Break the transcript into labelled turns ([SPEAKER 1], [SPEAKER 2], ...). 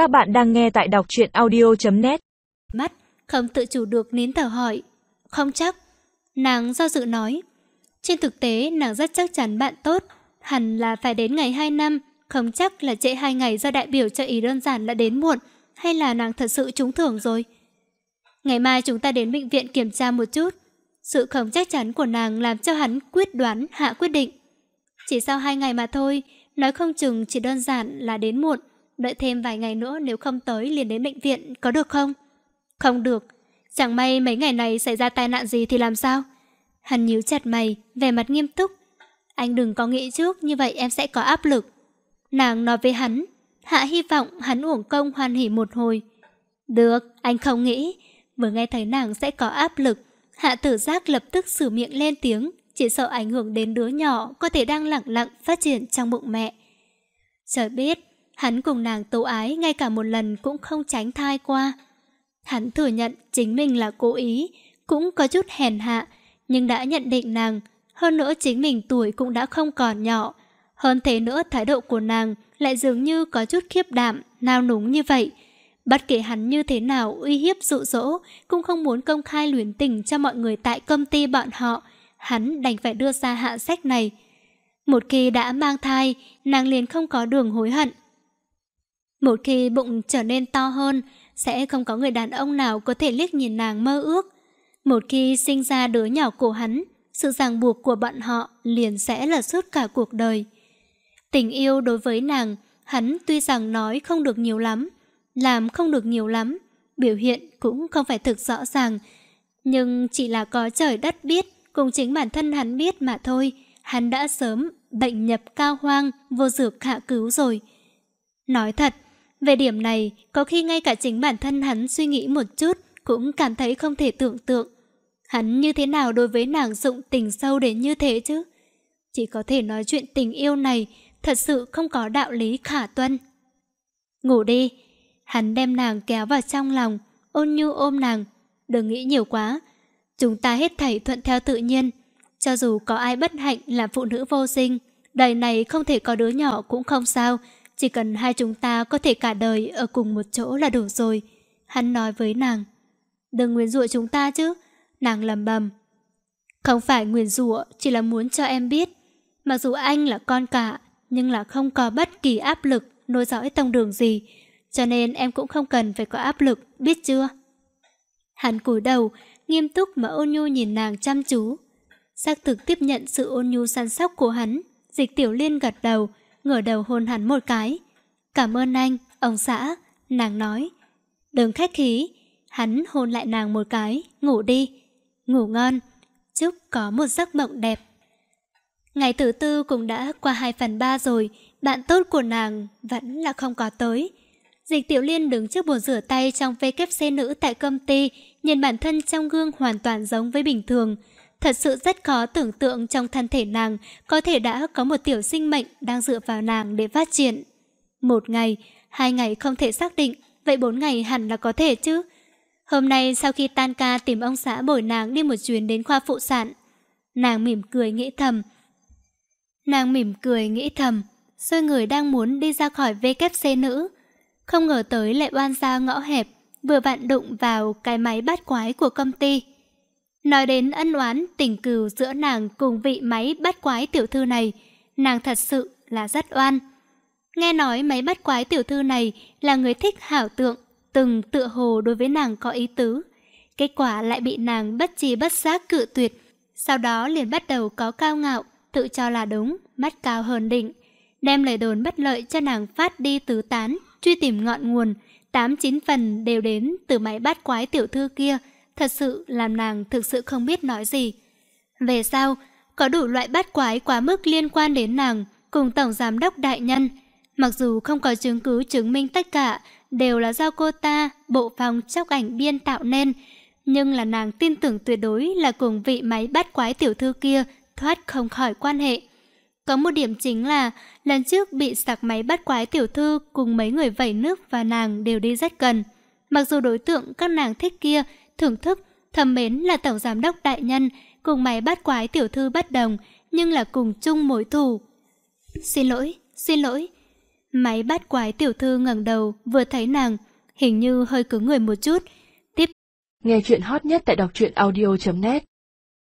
[SPEAKER 1] Các bạn đang nghe tại đọc truyện audio.net
[SPEAKER 2] Mắt, không tự chủ được nín thở hỏi. Không chắc. Nàng do dự nói. Trên thực tế, nàng rất chắc chắn bạn tốt. Hẳn là phải đến ngày 2 năm. Không chắc là trễ hai ngày do đại biểu cho ý đơn giản là đến muộn. Hay là nàng thật sự trúng thưởng rồi. Ngày mai chúng ta đến bệnh viện kiểm tra một chút. Sự không chắc chắn của nàng làm cho hắn quyết đoán hạ quyết định. Chỉ sau hai ngày mà thôi, nói không chừng chỉ đơn giản là đến muộn. Đợi thêm vài ngày nữa nếu không tới liền đến bệnh viện, có được không? Không được. Chẳng may mấy ngày này xảy ra tai nạn gì thì làm sao? Hắn nhíu chặt mày, vẻ mặt nghiêm túc. Anh đừng có nghĩ trước, như vậy em sẽ có áp lực. Nàng nói với hắn, hạ hy vọng hắn uổng công hoan hỉ một hồi. Được, anh không nghĩ. Vừa nghe thấy nàng sẽ có áp lực, hạ tử giác lập tức sửa miệng lên tiếng, chỉ sợ ảnh hưởng đến đứa nhỏ có thể đang lặng lặng phát triển trong bụng mẹ. Trời biết, hắn cùng nàng tố ái ngay cả một lần cũng không tránh thai qua. Hắn thừa nhận chính mình là cố ý, cũng có chút hèn hạ, nhưng đã nhận định nàng, hơn nữa chính mình tuổi cũng đã không còn nhỏ. Hơn thế nữa thái độ của nàng lại dường như có chút khiếp đảm, nao núng như vậy. Bất kể hắn như thế nào uy hiếp dụ dỗ, cũng không muốn công khai luyến tình cho mọi người tại công ty bọn họ, hắn đành phải đưa ra hạ sách này. Một khi đã mang thai, nàng liền không có đường hối hận. Một khi bụng trở nên to hơn, sẽ không có người đàn ông nào có thể liếc nhìn nàng mơ ước. Một khi sinh ra đứa nhỏ của hắn, sự ràng buộc của bọn họ liền sẽ là suốt cả cuộc đời. Tình yêu đối với nàng, hắn tuy rằng nói không được nhiều lắm, làm không được nhiều lắm, biểu hiện cũng không phải thực rõ ràng, nhưng chỉ là có trời đất biết, cùng chính bản thân hắn biết mà thôi, hắn đã sớm bệnh nhập cao hoang, vô dược hạ cứu rồi. Nói thật, về điểm này, có khi ngay cả chính bản thân hắn suy nghĩ một chút cũng cảm thấy không thể tưởng tượng. Hắn như thế nào đối với nàng dụng tình sâu đến như thế chứ? Chỉ có thể nói chuyện tình yêu này thật sự không có đạo lý khả tuân. Ngủ đi. Hắn đem nàng kéo vào trong lòng, ôn nhu ôm nàng. Đừng nghĩ nhiều quá. Chúng ta hết thảy thuận theo tự nhiên. Cho dù có ai bất hạnh là phụ nữ vô sinh, đời này không thể có đứa nhỏ cũng không sao, chỉ cần hai chúng ta có thể cả đời ở cùng một chỗ là đủ rồi. Hắn nói với nàng. Đừng nguyền rủa chúng ta chứ. Nàng lầm bầm. Không phải nguyền rủa, chỉ là muốn cho em biết. Mặc dù anh là con cả, nhưng là không có bất kỳ áp lực nối dõi tông đường gì. Cho nên em cũng không cần phải có áp lực, biết chưa? Hắn cúi đầu, nghiêm túc mà ôn nhu nhìn nàng chăm chú. Xác thực tiếp nhận sự ôn nhu săn sóc của hắn. Dịch tiểu liên gật đầu, ngửa đầu hôn hắn một cái. Cảm ơn anh, ông xã, nàng nói. Đừng khách khí, hắn hôn lại nàng một cái, ngủ đi, ngủ ngon, chúc có một giấc mộng đẹp. Ngày thứ tư cũng đã qua 2 phần 3 rồi, bạn tốt của nàng vẫn là không có tới. Dịch Tiểu Liên đứng trước bồn rửa tay trong VKC nữ tại công ty, nhìn bản thân trong gương hoàn toàn giống với bình thường. Thật sự rất khó tưởng tượng trong thân thể nàng có thể đã có một tiểu sinh mệnh đang dựa vào nàng để phát triển. Một ngày, hai ngày không thể xác định, vậy bốn ngày hẳn là có thể chứ. Hôm nay sau khi tan ca tìm ông xã bồi nàng đi một chuyến đến khoa phụ sản, nàng mỉm cười nghĩ thầm. Nàng mỉm cười nghĩ thầm, xôi người đang muốn đi ra khỏi VKC nữ. Không ngờ tới lại oan ra ngõ hẹp, vừa vặn đụng vào cái máy bát quái của công ty. Nói đến ân oán tình cừu giữa nàng cùng vị máy bắt quái tiểu thư này, nàng thật sự là rất oan. Nghe nói máy bắt quái tiểu thư này là người thích hảo tượng, từng tựa hồ đối với nàng có ý tứ. Kết quả lại bị nàng bất trì bất giác cự tuyệt, sau đó liền bắt đầu có cao ngạo, tự cho là đúng, mắt cao hơn định. Đem lời đồn bất lợi cho nàng phát đi tứ tán, truy tìm ngọn nguồn, tám chín phần đều đến từ máy bắt quái tiểu thư kia, thật sự làm nàng thực sự không biết nói gì. Về sau, có đủ loại bắt quái quá mức liên quan đến nàng cùng Tổng Giám đốc Đại Nhân. Mặc dù không có chứng cứ chứng minh tất cả đều là do cô ta, bộ phòng chóc ảnh biên tạo nên, nhưng là nàng tin tưởng tuyệt đối là cùng vị máy bắt quái tiểu thư kia thoát không khỏi quan hệ. Có một điểm chính là lần trước bị sạc máy bắt quái tiểu thư cùng mấy người vẩy nước và nàng đều đi rất gần. Mặc dù đối tượng các nàng thích kia thưởng thức, thầm mến là tổng giám đốc đại nhân, cùng máy bắt quái tiểu thư bất đồng, nhưng là cùng chung mối thù. Xin lỗi, xin lỗi. Máy bắt quái tiểu thư ngẩng đầu vừa thấy nàng, hình như hơi cứng người một chút. Tiếp
[SPEAKER 1] Nghe chuyện hot nhất tại đọc truyện audio.net